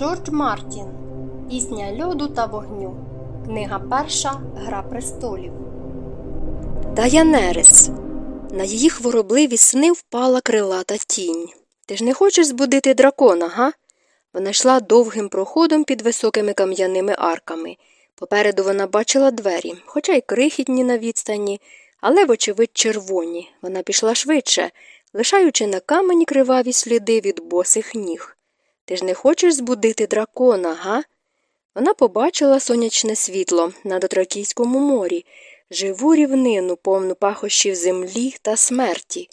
Джордж Мартін Пісня льоду та вогню. Книга перша Гра престолів. Даянерис. На її хворобливі сни впала крилата тінь. Ти ж не хочеш збудити дракона, га? Вона йшла довгим проходом під високими кам'яними арками. Попереду вона бачила двері, хоча й крихітні на відстані, але, вочевидь, червоні. Вона пішла швидше, лишаючи на камені криваві сліди від босих ніг. Ти ж не хочеш збудити дракона, га? Вона побачила сонячне світло на Дотракійському морі, живу рівнину, повну пахощів землі та смерті.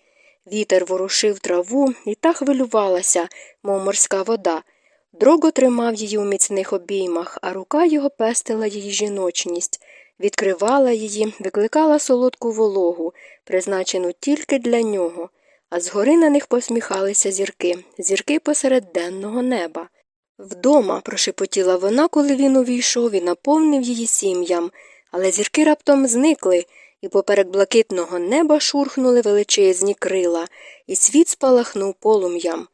Вітер ворушив траву і та хвилювалася, мов морська вода. Дрого тримав її у міцних обіймах, а рука його пестила її жіночність, відкривала її, викликала солодку вологу, призначену тільки для нього, а згори на них посміхалися зірки, зірки посеред денного неба. Вдома, прошепотіла вона, коли він увійшов і наповнив її сім'ям, але зірки раптом зникли, і поперек блакитного неба шурхнули величезні крила, і світ спалахнув полум'ям.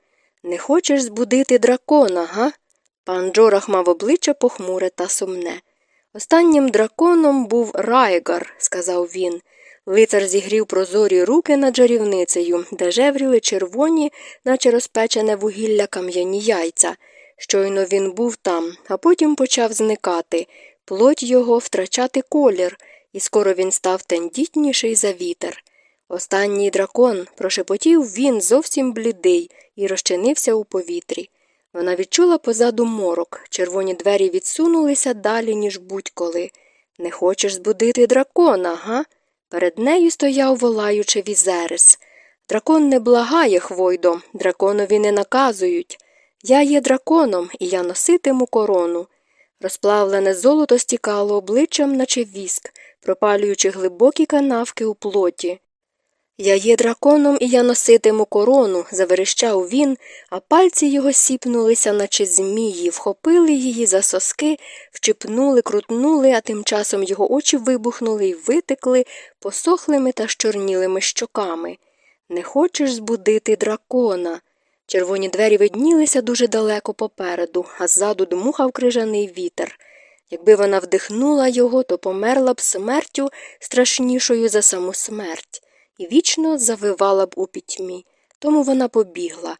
Не хочеш збудити дракона, га? Пан Джорах мав обличчя похмуре та сумне. Останнім драконом був Райгар, сказав він. Лицар зігрів прозорі руки над жарівницею, де жевріли червоні, наче розпечене вугілля кам'яні яйця. Щойно він був там, а потім почав зникати, плоть його втрачати колір, і скоро він став тендітніший за вітер. Останній дракон прошепотів він зовсім блідий і розчинився у повітрі. Вона відчула позаду морок, червоні двері відсунулися далі, ніж будь-коли. Не хочеш збудити дракона, га? Перед нею стояв волаючи візерис. Дракон не благає, Хвойдо, драконові не наказують. Я є драконом, і я носитиму корону. Розплавлене золото стікало обличчям, наче віск, пропалюючи глибокі канавки у плоті. Я є драконом, і я носитиму корону, заверещав він, а пальці його сіпнулися, наче змії, вхопили її за соски, вчипнули, крутнули, а тим часом його очі вибухнули і витекли посохлими та щорнілими щоками. Не хочеш збудити дракона. Червоні двері виднілися дуже далеко попереду, а ззаду дмухав крижаний вітер. Якби вона вдихнула його, то померла б смертю страшнішою за саму смерть, і вічно завивала б у пітьмі. Тому вона побігла.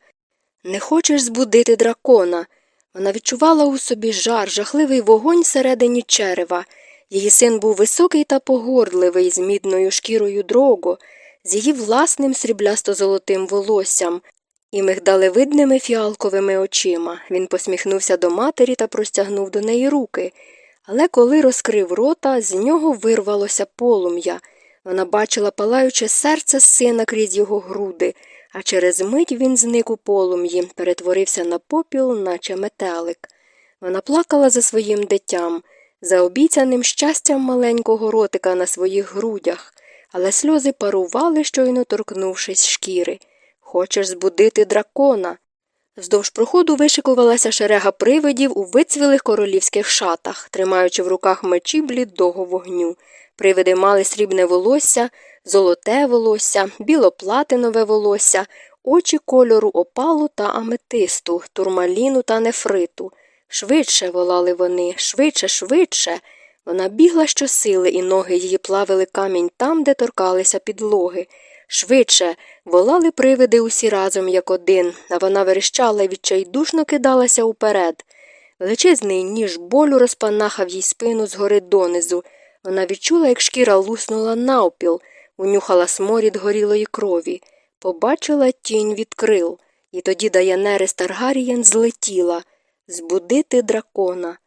Не хочеш збудити дракона. Вона відчувала у собі жар, жахливий вогонь всередині черева. Її син був високий та погордливий, з мідною шкірою дрого, з її власним сріблясто золотим волоссям, і мигдалевидними фіалковими очима. Він посміхнувся до матері та простягнув до неї руки. Але коли розкрив рота, з нього вирвалося полум'я. Вона бачила палаюче серце сина крізь його груди, а через мить він зник у полум'ї, перетворився на попіл, наче метелик. Вона плакала за своїм дитям, за обіцяним щастям маленького ротика на своїх грудях, але сльози парували, щойно торкнувшись шкіри. Хочеш збудити дракона. Вздовж проходу вишикувалася шерега привидів у вицвілих королівських шатах, тримаючи в руках мечі блідого вогню. Привиди мали срібне волосся, золоте волосся, білоплатинове волосся, очі кольору опалу та аметисту, турмаліну та нефриту. Швидше волали вони, швидше, швидше. Вона бігла щосили, і ноги її плавили камінь там, де торкалися підлоги. Швидше волали привиди усі разом, як один, а вона верещала і відчайдушно кидалася уперед. Величезний ніж болю розпанахав їй спину згори донизу. Вона відчула, як шкіра луснула навпіл, унюхала сморід горілої крові, побачила тінь від крил, і тоді Даянерис Таргарієн злетіла збудити дракона.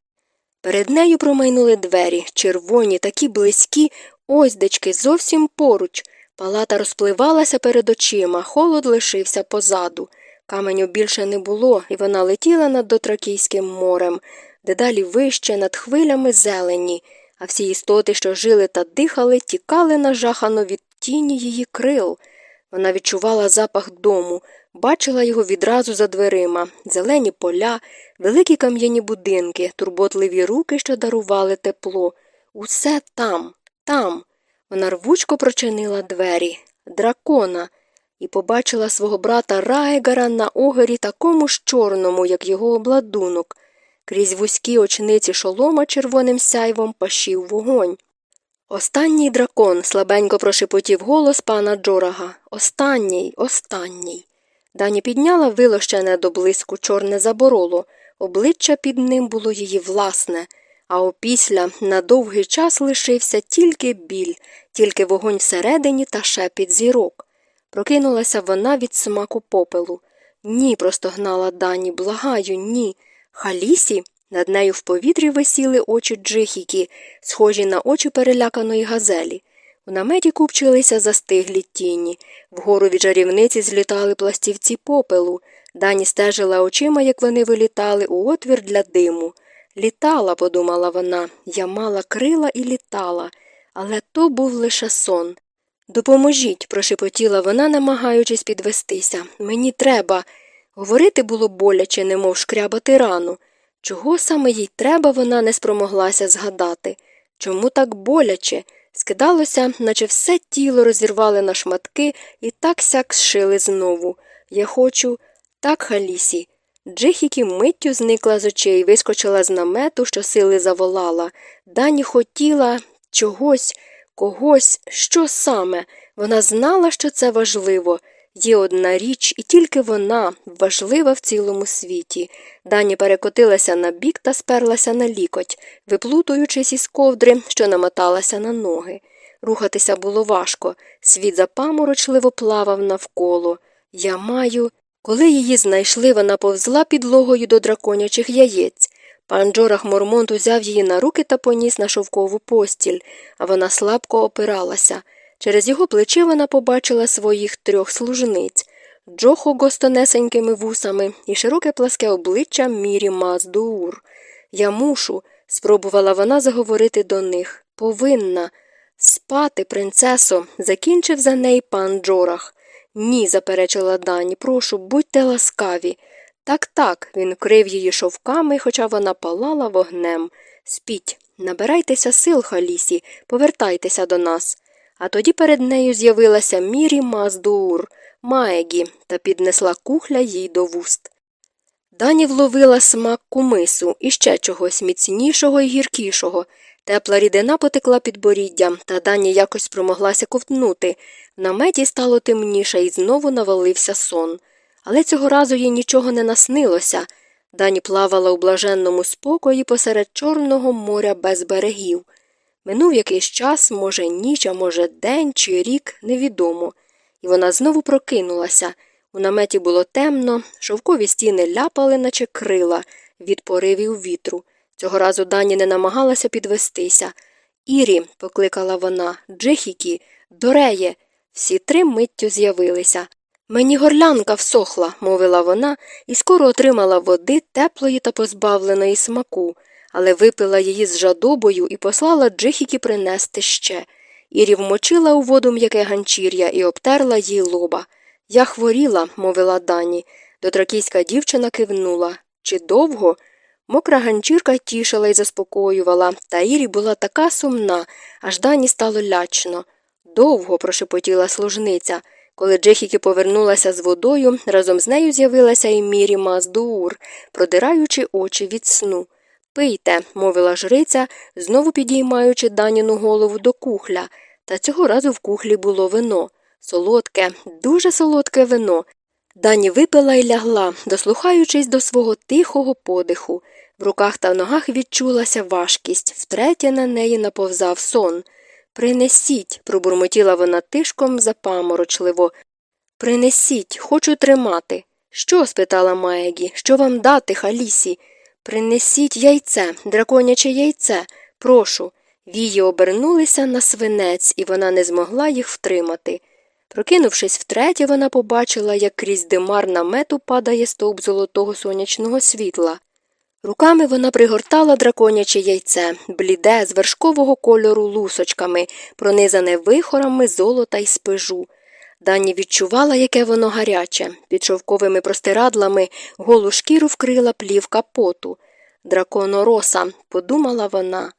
Перед нею промайнули двері, червоні, такі близькі, оздечки, зовсім поруч. Палата розпливалася перед очима, холод лишився позаду. Каменю більше не було, і вона летіла над Дотракійським морем, дедалі вище над хвилями зелені, а всі істоти, що жили та дихали, тікали нажахано від тіні її крил. Вона відчувала запах дому, бачила його відразу за дверима, зелені поля, великі кам'яні будинки, турботливі руки, що дарували тепло. Усе там, там. Вона рвучко прочинила двері, дракона, і побачила свого брата Райгара на огорі такому ж чорному, як його обладунок. Крізь вузькі очниці шолома червоним сяйвом пашів вогонь. Останній дракон, слабенько прошепотів голос пана Джорага. Останній, останній. Дані підняла вилощене до блиску чорне забороло. Обличчя під ним було її власне, а опісля на довгий час лишився тільки біль, тільки вогонь всередині та шепіт зірок. Прокинулася вона від смаку попелу. Ні, простогнала Дані, благаю, ні. Халісі? Над нею в повітрі висіли очі джихіки, схожі на очі переляканої газелі. У наметі купчилися застиглі тіні. Вгору від жарівниці злітали пластівці попелу. Дані стежила очима, як вони вилітали у отвір для диму. Літала, подумала вона, я мала крила і літала, але то був лише сон. Допоможіть, прошепотіла вона, намагаючись підвестися. Мені треба. Говорити було боляче, немов шкрябати рану. Чого саме їй треба, вона не спромоглася згадати. Чому так боляче? Скидалося, наче все тіло розірвали на шматки і так сяк зшили знову. Я хочу. Так, Халісі. Джихікі миттю зникла з очей, вискочила з намету, що сили заволала. Дані хотіла чогось, когось, що саме. Вона знала, що це важливо. Є одна річ, і тільки вона важлива в цілому світі. Дані перекотилася на бік та сперлася на лікоть, виплутуючись із ковдри, що намоталася на ноги. Рухатися було важко, світ запаморочливо плавав навколо. Я маю. Коли її знайшли, вона повзла підлогою до драконячих яєць. Пан Джорах Мормонт узяв її на руки та поніс на шовкову постіль, а вона слабко опиралася. Через його плечі вона побачила своїх трьох служниць Джоху гостонесенькими вусами і широке пласке обличчя Мірі Маздуур. Я мушу, спробувала вона заговорити до них. Повинна. Спати, принцесо, закінчив за неї пан Джорах. Ні, заперечила Дані, прошу, будьте ласкаві. Так, так, він крив її шовками, хоча вона палала вогнем. Спіть, набирайтеся сил, Халісі, повертайтеся до нас. А тоді перед нею з'явилася Мірі Маздуур, Маегі, та піднесла кухля їй до вуст. Дані вловила смак кумису і ще чогось міцнішого і гіркішого. Тепла рідина потекла під боріддям, та Дані якось спромоглася ковтнути. В наметі стало темніше і знову навалився сон. Але цього разу їй нічого не наснилося. Дані плавала у блаженному спокої посеред Чорного моря без берегів. Минув якийсь час, може, ніч, а може, день чи рік, невідомо. І вона знову прокинулася. У наметі було темно, шовкові стіни ляпали, наче крила, від поривів вітру. Цього разу Дані не намагалася підвестися. Ірі, покликала вона, Джихікі, Дореє. Всі три миттю з'явилися. Мені горлянка всохла, мовила вона, і скоро отримала води теплої та позбавленої смаку, але випила її з жадобою і послала Джихікі принести ще. Ірі вмочила у воду м'яке ганчір'я і обтерла їй лоба. Я хворіла, мовила Дані. Дотракійська дівчина кивнула. Чи довго? Мокра ганчірка тішила і заспокоювала, та Ірі була така сумна, аж дані стало лячно. Довго прошепотіла служниця. Коли Джехіки повернулася з водою, разом з нею з'явилася і Мірі Маздуур, продираючи очі від сну. Пийте, мовила жриця, знову підіймаючи даніну голову до кухля, та цього разу в кухлі було вино. Солодке, дуже солодке вино. Дані випила і лягла, дослухаючись до свого тихого подиху. В руках та ногах відчулася важкість, втретє на неї наповзав сон. Принесіть, пробурмотіла вона тишком запаморочливо. Принесіть, хочу тримати. Що? спитала Маегі, що вам дати, Халісі? Принесіть яйце, драконяче яйце, прошу. Вії обернулися на свинець, і вона не змогла їх втримати. Прокинувшись втретє, вона побачила, як крізь димар намету падає стовп золотого сонячного світла. Руками вона пригортала драконяче яйце, бліде, з вершкового кольору лусочками, пронизане вихорами золота й спижу. Дані відчувала, яке воно гаряче. Під шовковими простирадлами голу шкіру вкрила плівка поту. Драконороса, подумала вона.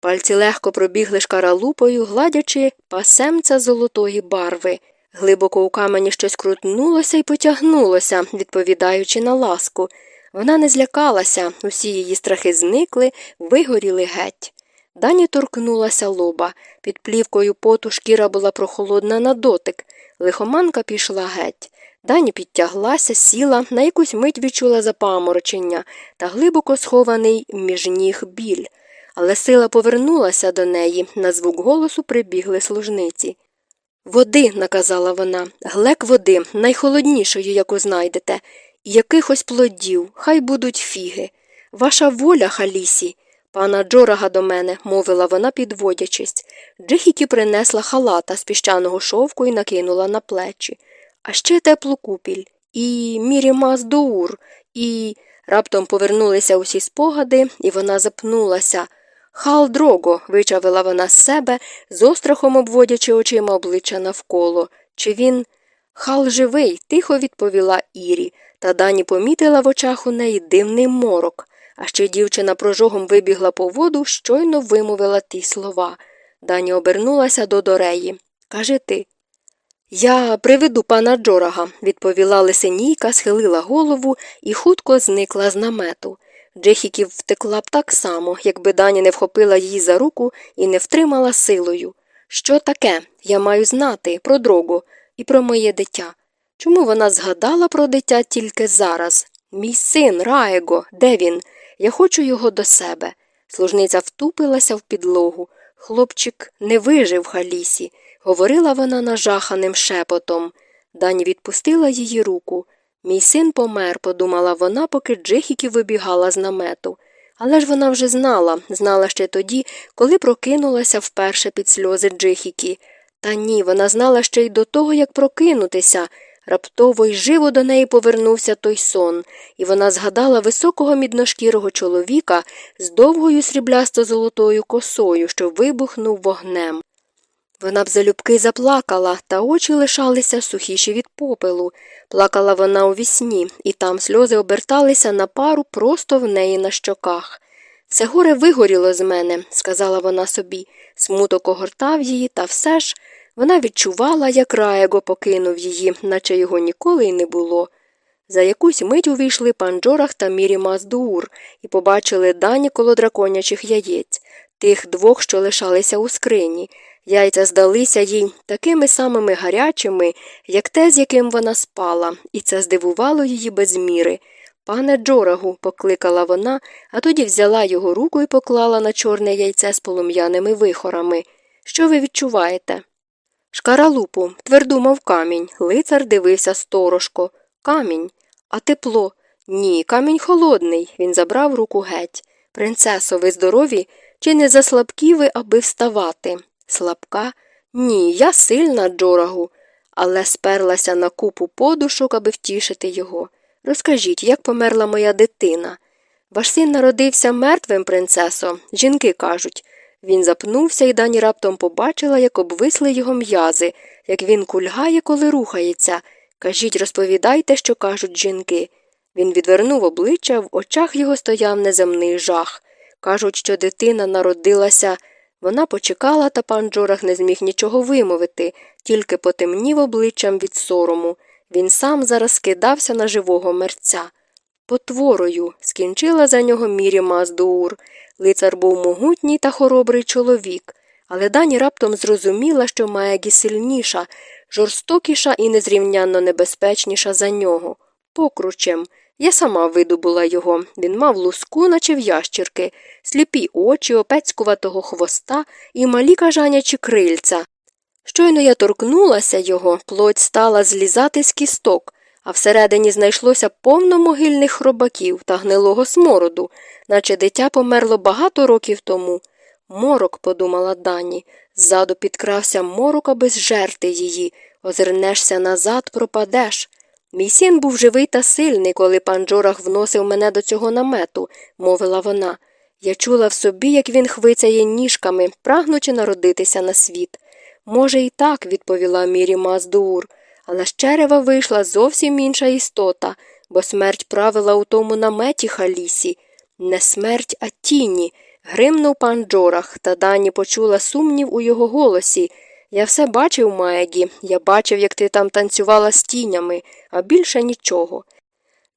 Пальці легко пробігли шкаралупою, гладячи пасемця золотої барви. Глибоко у камені щось крутнулося і потягнулося, відповідаючи на ласку. Вона не злякалася, усі її страхи зникли, вигоріли геть. Дані торкнулася лоба. Під плівкою поту шкіра була прохолодна на дотик. Лихоманка пішла геть. Дані підтяглася, сіла, на якусь мить відчула запаморочення та глибоко схований між ніг біль. Але сила повернулася до неї, на звук голосу прибігли служниці. Води, наказала вона, глек води, найхолоднішої, яку знайдете, і якихось плодів, хай будуть фіги. Ваша воля, Халісі. Пана Джорага до мене, мовила вона, підводячись. Джихікі принесла халата з піщаного шовку і накинула на плечі. А ще теплу купіль, і Мірімас Доур, і. Раптом повернулися усі спогади, і вона запнулася. Хал дрого, вичавила вона з себе, з острахом обводячи очима обличчя навколо. Чи він. Хал живий, тихо відповіла Ірі, та дані помітила в очах у неї дивний морок. А ще дівчина прожогом вибігла по воду, щойно вимовила ті слова. Дані обернулася до Дореї. Каже ти. Я приведу пана Джорага, відповіла лисенійка, схилила голову і хутко зникла з намету. Джехіків втекла б так само, якби Дані не вхопила її за руку і не втримала силою. Що таке? Я маю знати про дрогу і про моє дитя. Чому вона згадала про дитя тільки зараз? Мій син, Раего, де він? Я хочу його до себе. Служниця втупилася в підлогу. Хлопчик не вижив Халісі, говорила вона нажаханим шепотом. Дані відпустила її руку. Мій син помер, подумала вона, поки Джихікі вибігала з намету. Але ж вона вже знала, знала ще тоді, коли прокинулася вперше під сльози Джихікі. Та ні, вона знала ще й до того, як прокинутися. Раптово й живо до неї повернувся той сон, і вона згадала високого мідношкірого чоловіка з довгою сріблясто золотою косою, що вибухнув вогнем. Вона б залюбки заплакала, та очі лишалися сухіші від попелу. Плакала вона у вісні, і там сльози оберталися на пару просто в неї на щоках. Все горе вигоріло з мене, сказала вона собі. Смуток огортав її, та все ж вона відчувала, як Раего покинув її, наче його ніколи й не було. За якусь мить увійшли пан Джорах та Мірі Маздуур і побачили дані коло драконячих яєць, тих двох, що лишалися у скрині. Яйця здалися їй такими самими гарячими, як те, з яким вона спала, і це здивувало її без міри. Пане Джорагу, покликала вона, а тоді взяла його руку і поклала на чорне яйце з полум'яними вихорами. Що ви відчуваєте? Шкаралупу, тверду, мов камінь. Лицар дивився сторожко. Камінь. А тепло. Ні, камінь холодний. Він забрав руку геть. Принцесо, ви здорові? Чи не заслабкі ви, аби вставати? Слабка? Ні, я сильна, Джорагу, але сперлася на купу подушок, аби втішити його. Розкажіть, як померла моя дитина? Ваш син народився мертвим, принцесо, жінки кажуть. Він запнувся, і дані раптом побачила, як обвисли його м'язи, як він кульгає, коли рухається. Кажіть, розповідайте, що кажуть жінки. Він відвернув обличчя, в очах його стояв неземний жах. Кажуть, що дитина народилася. Вона почекала, та пан Джорах не зміг нічого вимовити, тільки потемнів обличчям від сорому. Він сам зараз скидався на живого мерця. Потворою скінчила за нього мірі Маздуур. Лицар був могутній та хоробрий чоловік, але дані раптом зрозуміла, що Маегі сильніша, жорстокіша і незрівнянно небезпечніша за нього. Покручем. Я сама видобула його. Він мав луску, наче в ящірки, сліпі очі, опецькуватого хвоста і малі кажанячі крильця. Щойно я торкнулася його, плоть стала злізати з кісток, а всередині знайшлося повно могильних хробаків та гнилого смороду, наче дитя померло багато років тому. Морок, подумала Дані, ззаду підкрався морок, аби зжерти її. Озирнешся назад, пропадеш. Мій син був живий та сильний, коли пан Джорах вносив мене до цього намету, мовила вона. Я чула в собі, як він хвицяє ніжками, прагнучи народитися на світ. Може, і так, відповіла Мірі Маздуур, але з черева вийшла зовсім інша істота, бо смерть правила у тому наметі халісі. Не смерть, а тіні. Гримнув пан Джорах, та дані почула сумнів у його голосі. Я все бачив, Маегі, я бачив, як ти там танцювала з тінями, а більше нічого.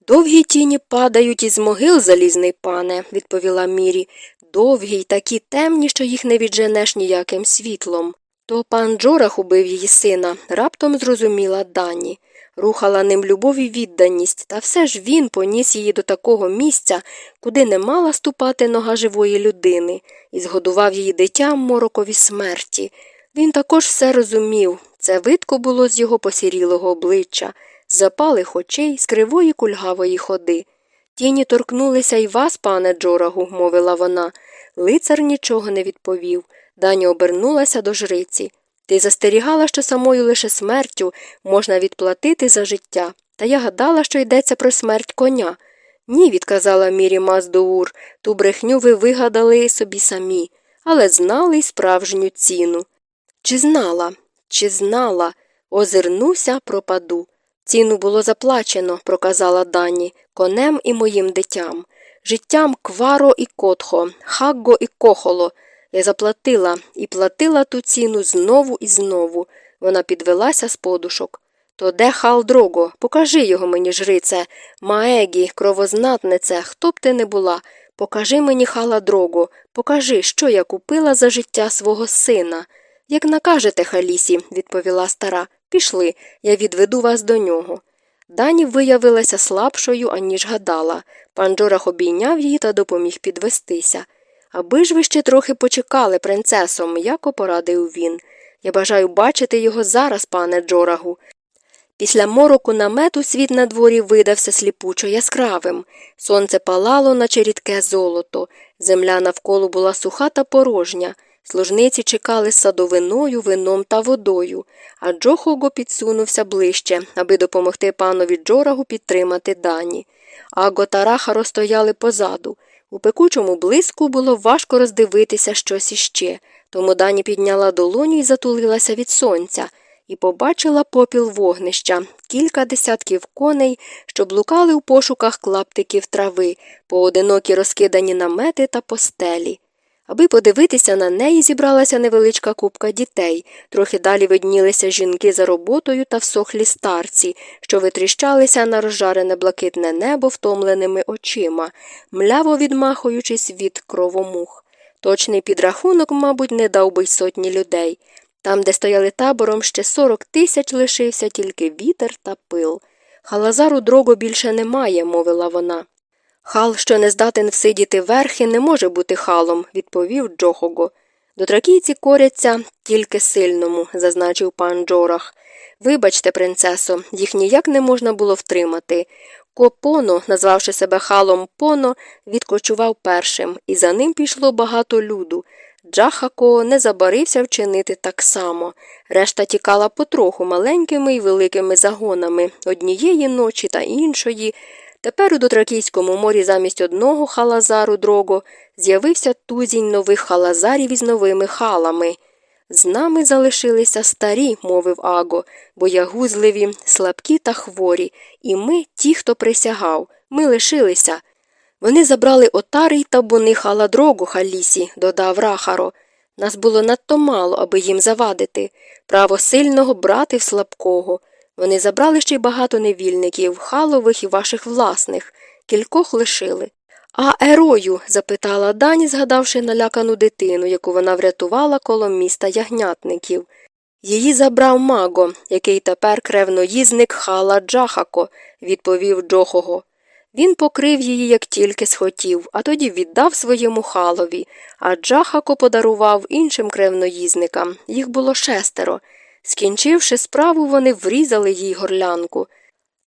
Довгі тіні падають із могил, залізний пане, відповіла Мірі. Довгі й такі темні, що їх не відженеш ніяким світлом. То пан Джорах убив її сина, раптом зрозуміла Дані. Рухала ним любов і відданість, та все ж він поніс її до такого місця, куди не мала ступати нога живої людини, і згодував її дитям морокові смерті. Він також все розумів це видко було з його посірілого обличчя, з запалих очей, з кривої кульгавої ходи. Тіні торкнулися й вас, пане Джорагу, мовила вона. Лицар нічого не відповів. Даня обернулася до жриці. Ти застерігала, що самою лише смертю можна відплатити за життя, та я гадала, що йдеться про смерть коня. Ні, відказала Мірі Маздоур, ту брехню ви вигадали собі самі, але знали й справжню ціну. Чи знала, чи знала, озирнуся, пропаду. Ціну було заплачено, проказала Дані, конем і моїм дитям, життям кваро і котхо, хагго і кохоло. Я заплатила і платила ту ціну знову і знову. Вона підвелася з подушок. То де хал дрого? Покажи його мені, жрице, маегі, кровознатнице, хто б ти не була. Покажи мені хала дрого, покажи, що я купила за життя свого сина. Як накажете, Халісі, відповіла стара. Пішли, я відведу вас до нього. Дані виявилася слабшою, аніж гадала. Пан Джорах обійняв її та допоміг підвестися. Аби ж ви ще трохи почекали, принцесо, м'яко порадив він. Я бажаю бачити його зараз, пане Джорагу. Після мороку намету світ на дворі видався сліпучо яскравим. Сонце палало, наче рідке золото, земля навколо була суха та порожня. Служниці чекали садовиною, вином та водою, а Джохого підсунувся ближче, аби допомогти панові Джорагу підтримати дані. Аго та Рахаро стояли позаду. У пекучому блиску було важко роздивитися щось іще, тому Дані підняла долоню і затулилася від сонця, і побачила попіл вогнища, кілька десятків коней, що блукали у пошуках клаптиків трави, поодинокі розкидані намети та постелі. Аби подивитися на неї, зібралася невеличка купка дітей, трохи далі виднілися жінки за роботою та всохлі старці, що витріщалися на розжарене блакитне небо втомленими очима, мляво відмахуючись від кровомух. Точний підрахунок, мабуть, не дав би й сотні людей. Там, де стояли табором, ще сорок тисяч лишився тільки вітер та пил. Халазару дрого більше немає, мовила вона. Хал, що не здатен всидіти верхи, не може бути халом, відповів Джохого. Дотракійці коряться тільки сильному, зазначив пан Джорах. Вибачте, принцесо, їх ніяк не можна було втримати. Копоно, назвавши себе халом поно, відкочував першим, і за ним пішло багато люду. Джахако не забарився вчинити так само. Решта тікала потроху маленькими і великими загонами однієї ночі та іншої. Тепер у Дотракійському морі замість одного халазару дрого з'явився тузінь нових халазарів із новими халами. З нами залишилися старі, мовив Аго, боягузливі, слабкі та хворі, і ми, ті, хто присягав, ми лишилися. Вони забрали отари й табуни халадрогу халісі, додав Рахаро. Нас було надто мало, аби їм завадити. Право сильного брати в слабкого. Вони забрали ще й багато невільників, халових і ваших власних, кількох лишили. А ерою? запитала Дані, згадавши налякану дитину, яку вона врятувала коло міста ягнятників. Її забрав маго, який тепер кревноїзник хала Джахако, відповів Джохого. Він покрив її, як тільки схотів, а тоді віддав своєму халові, а Джахако подарував іншим кревноїзникам. Їх було шестеро. Скінчивши справу, вони врізали їй горлянку.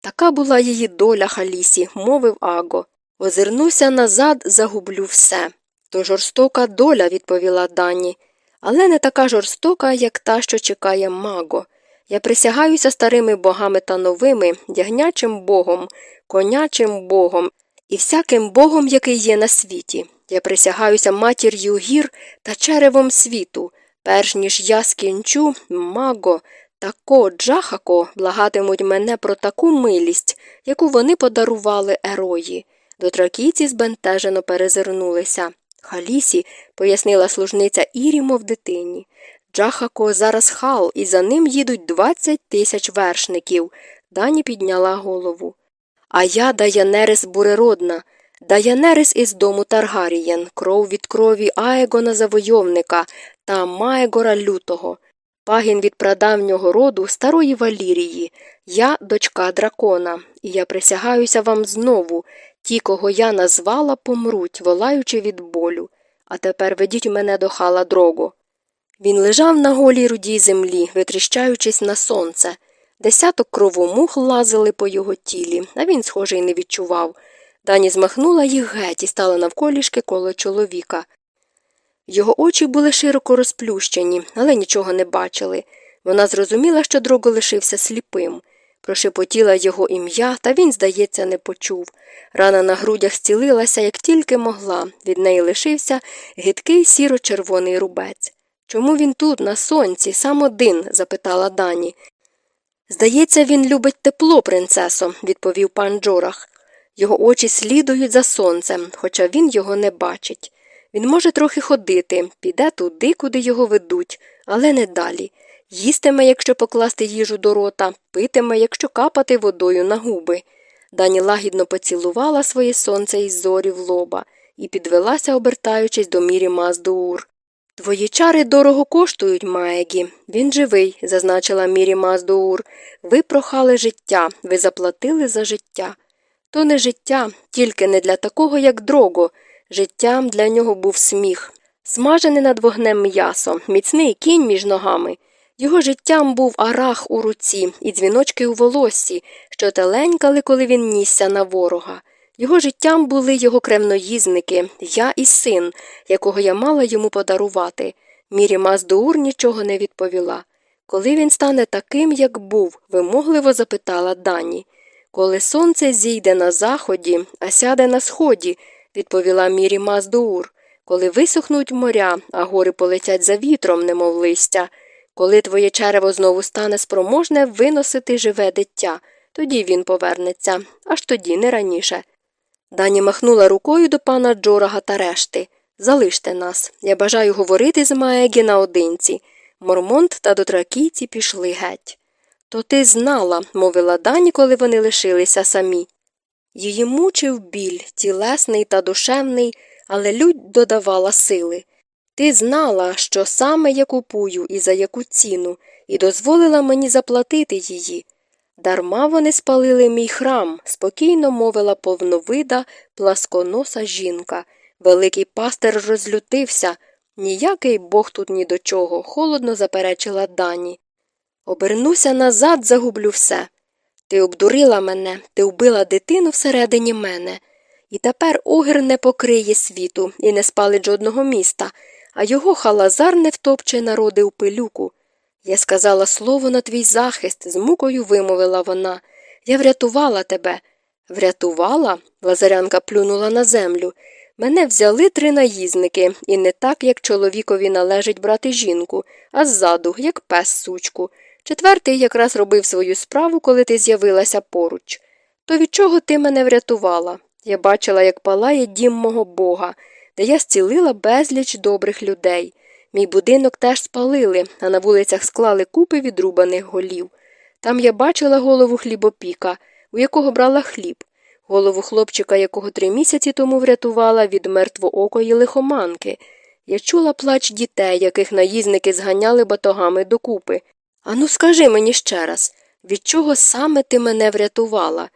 Така була її доля Халісі, мовив Аго. Озирнуся назад, загублю все. То жорстока доля, відповіла Дані, але не така жорстока, як та, що чекає маго. Я присягаюся старими богами та новими, ягнячим богом, конячим богом і всяким богом, який є на світі. Я присягаюся матір'ю гір та черевом світу. Перш ніж я скінчу, маго, тако, джахако благатимуть мене про таку милість, яку вони подарували ерої. Дотракійці збентежено перезирнулися. Халісі, пояснила служниця Ірі, мов дитині. Джахако зараз хал, і за ним їдуть двадцять тисяч вершників. Дані підняла голову. А я Даянерис Буреродна, Даянерис із дому Таргарієн, кров від крові Аегона Завойовника та Маегора Лютого, пагін від прадавнього роду старої Валірії, я дочка дракона, і я присягаюся вам знову. Ті, кого я назвала, помруть, волаючи від болю. А тепер ведіть мене до хала дрого. Він лежав на голій рудій землі, витріщаючись на сонце. Десяток кровомух лазили по його тілі, а він, схоже, й не відчував. Дані змахнула їх геть і стала навколішки коло чоловіка. Його очі були широко розплющені, але нічого не бачили. Вона зрозуміла, що дрого лишився сліпим. Прошепотіла його ім'я, та він, здається, не почув. Рана на грудях зцілилася, як тільки могла, від неї лишився гидкий сіро-червоний рубець. Чому він тут, на сонці, сам один? запитала Дані. Здається, він любить тепло, принцесо, відповів пан Джорах. Його очі слідують за сонцем, хоча він його не бачить. Він може трохи ходити, піде туди, куди його ведуть, але не далі. Їстиме, якщо покласти їжу до рота, питиме, якщо капати водою на губи. Дані лагідно поцілувала своє сонце із зорі в лоба і підвелася, обертаючись до мірі Маздуур. Твої чари дорого коштують, Маегі. Він живий, зазначила мірі Маздуур. Ви прохали життя, ви заплатили за життя. То не життя, тільки не для такого, як дрого. Життям для нього був сміх. Смажене над вогнем м'ясо, міцний кінь між ногами. Його життям був арах у руці і дзвіночки у волоссі, що теленькали, коли він нісся на ворога. Його життям були його кремноїзники, я і син, якого я мала йому подарувати. Мірі Маздуур нічого не відповіла. Коли він стане таким, як був, вимогливо запитала Дані. Коли сонце зійде на заході, а сяде на сході, відповіла Мірі Маздуур. Коли висохнуть моря, а гори полетять за вітром, немов листя. Коли твоє черево знову стане спроможне виносити живе дитя, тоді він повернеться, аж тоді не раніше. Дані махнула рукою до пана Джорага та решти. Залиште нас. Я бажаю говорити з Маегі наодинці. Мормонт та дотракійці пішли геть. То ти знала, мовила Дані, коли вони лишилися самі. Її мучив біль, тілесний та душевний, але лють додавала сили. Ти знала, що саме я купую і за яку ціну, і дозволила мені заплатити її. Дарма вони спалили мій храм, спокійно мовила повновида, пласконоса жінка. Великий пастир розлютився. Ніякий бог тут ні до чого, холодно заперечила дані. Обернуся назад, загублю все. Ти обдурила мене, ти вбила дитину всередині мене. І тепер огір не покриє світу і не спалить жодного міста, а його халазар не втопче народи у пилюку. Я сказала слово на твій захист, з мукою вимовила вона. Я врятувала тебе. Врятувала? Лазарянка плюнула на землю. Мене взяли три наїзники, і не так, як чоловікові належить брати жінку, а ззаду, як пес сучку. Четвертий якраз робив свою справу, коли ти з'явилася поруч. То від чого ти мене врятувала? Я бачила, як палає дім мого бога, де я зцілила безліч добрих людей. Мій будинок теж спалили, а на вулицях склали купи відрубаних голів. Там я бачила голову хлібопіка, у якого брала хліб, голову хлопчика, якого три місяці тому врятувала від мертвоокої лихоманки. Я чула плач дітей, яких наїзники зганяли батогами докупи. Ану, скажи мені ще раз, від чого саме ти мене врятувала?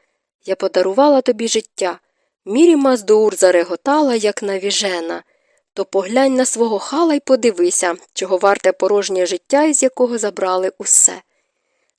Я подарувала тобі життя. Мірі Маздуур зареготала, як навіжена. То поглянь на свого хала й подивися, чого варте порожнє життя, із якого забрали усе.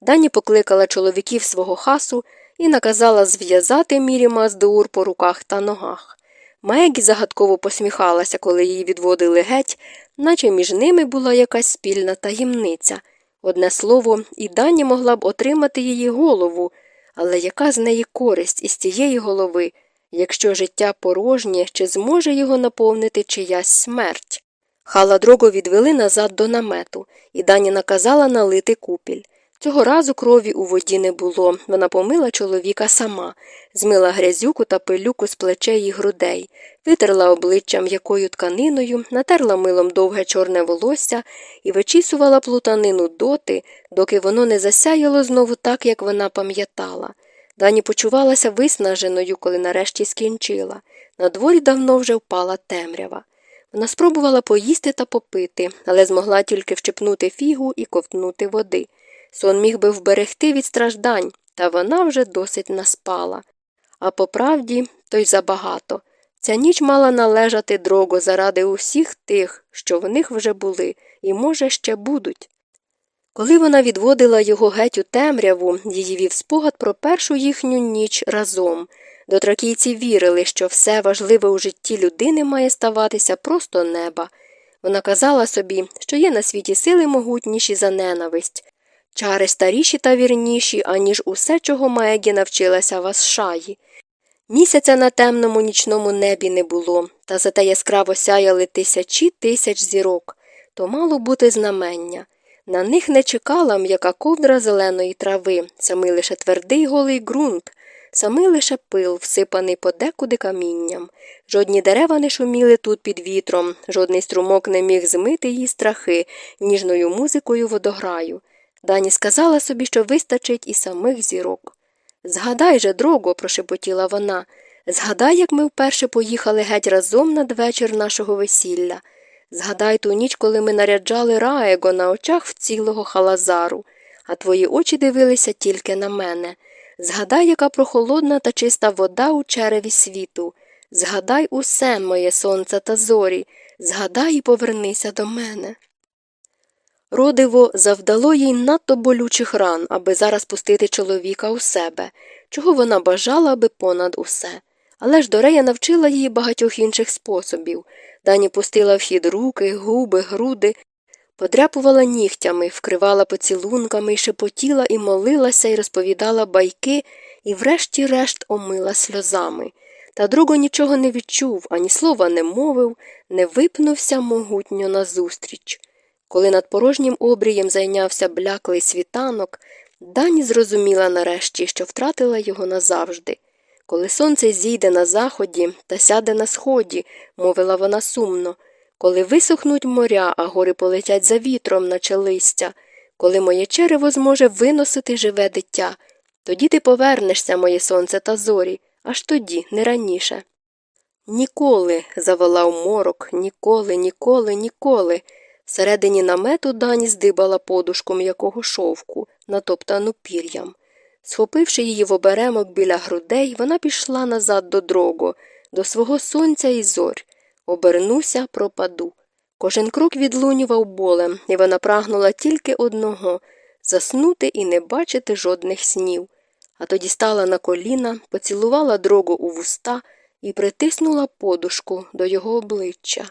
Дані покликала чоловіків свого хасу і наказала зв'язати мірі Маздуур по руках та ногах. Мегі загадково посміхалася, коли її відводили геть, наче між ними була якась спільна таємниця. Одне слово, і Дані могла б отримати її голову, але яка з неї користь із цієї голови? Якщо життя порожнє, чи зможе його наповнити чиясь смерть? Хала дрого відвели назад до намету, і дані наказала налити купіль. Цього разу крові у воді не було, вона помила чоловіка сама, змила грязюку та пилюку з плечей і грудей, витерла обличчя м'якою тканиною, натерла милом довге чорне волосся і вичісувала плутанину доти, доки воно не засяяло знову так, як вона пам'ятала. Дані почувалася виснаженою, коли нарешті скінчила. На дворі давно вже впала темрява. Вона спробувала поїсти та попити, але змогла тільки вчепнути фігу і ковтнути води. Сон міг би вберегти від страждань, та вона вже досить наспала. А по правді, то й забагато. Ця ніч мала належати дрого заради усіх тих, що в них вже були, і, може, ще будуть. Коли вона відводила його геть у темряву, її вів спогад про першу їхню ніч разом. Дотракійці вірили, що все важливе у житті людини має ставатися просто неба. Вона казала собі, що є на світі сили могутніші за ненависть, чари старіші та вірніші, аніж усе, чого Маегі навчилася Васшаї. Місяця на темному нічному небі не було, та зате яскраво сяяли тисячі тисяч зірок. То мало бути знамення. На них не чекала м'яка ковдра зеленої трави, самий лише твердий голий ґрунт, самий лише пил, всипаний подекуди камінням. Жодні дерева не шуміли тут під вітром, жодний струмок не міг змити її страхи ніжною музикою водограю. Дані сказала собі, що вистачить і самих зірок. Згадай же, дрого, прошепотіла вона, згадай, як ми вперше поїхали геть разом надвечір нашого весілля. Згадай ту ніч, коли ми наряджали раего на очах в цілого халазару, а твої очі дивилися тільки на мене. Згадай, яка прохолодна та чиста вода у череві світу. Згадай усе, моє сонце та зорі, згадай і повернися до мене. Родиво завдало їй надто болючих ран, аби зараз пустити чоловіка у себе, чого вона бажала би понад усе. Але ж Дорея навчила її багатьох інших способів. Дані пустила в хід руки, губи, груди, подряпувала нігтями, вкривала поцілунками шепотіла і молилася і розповідала байки, і врешті-решт омила сльозами. Та друго нічого не відчув, ані слова не мовив, не випнувся могутньо назустріч. Коли над порожнім обрієм зайнявся бляклий світанок, Дані зрозуміла нарешті, що втратила його назавжди. Коли сонце зійде на заході та сяде на сході, мовила вона сумно, коли висохнуть моря, а гори полетять за вітром, наче листя, коли моє черево зможе виносити живе дитя, тоді ти повернешся, моє сонце та зорі, аж тоді, не раніше. Ніколи, заволав морок, ніколи, ніколи, ніколи. Всередині намету дані здибала подушку м'якого шовку, натоптану пір'ям. Схопивши її в оберемок біля грудей, вона пішла назад до дрого, до свого сонця і зорь. Обернуся, пропаду. Кожен крок відлунював болем, і вона прагнула тільки одного заснути і не бачити жодних снів. А тоді стала на коліна, поцілувала дрого у вуста і притиснула подушку до його обличчя.